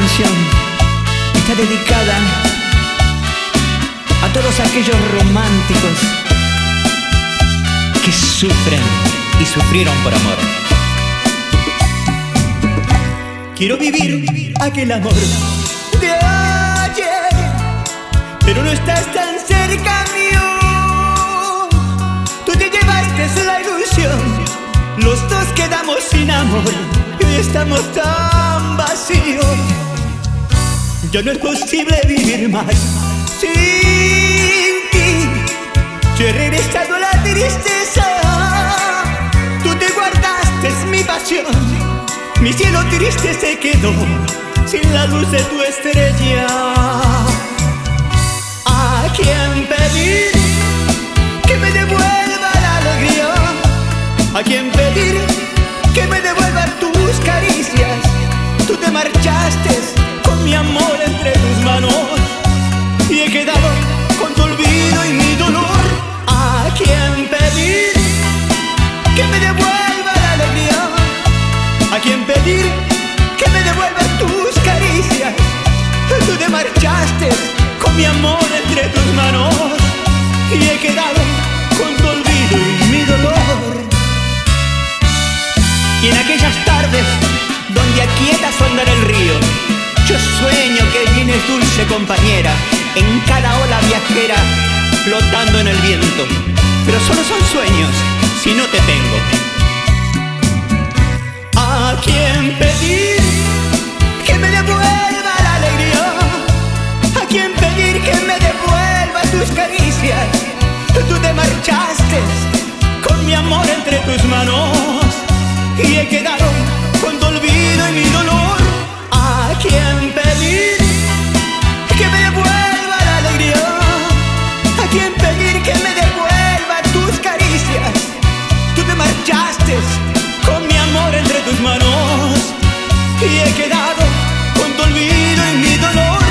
canción está dedicada a todos aquellos románticos que sufren y sufrieron por amor. Quiero vivir aquel amor de ayer, pero no estás tan cerca mío. Tú te llevaste la ilusión, los dos quedamos sin amor y estamos tan vacíos. Ya no es posible vivir más sin ti. Yo he regresado la tristeza. Tú te guardaste mi pasión. Mi cielo triste se quedó sin la luz de tu estrella. Y en aquellas tardes donde aquietas onda el río, yo sueño que vienes dulce compañera, en cada ola viajera, flotando en el viento. Pero solo son sueños si no te tengo. ¿A quién pedir que me devuelva la alegría? ¿A quién pedir que me devuelva tus caricias? Tú te marchaste con mi amor entre tus manos pie quedaron con tu olvido y mi dolor. ¿A quién pedir que me devuelva la alegría? ¿A quién pedir que me devuelva tus caricias? Tú te marchaste con mi amor entre tus manos y he quedado con tu olvido y mi dolor.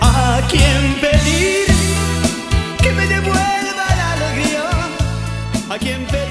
¿A quién pedir que me devuelva la alegría? ¿A quién pedir?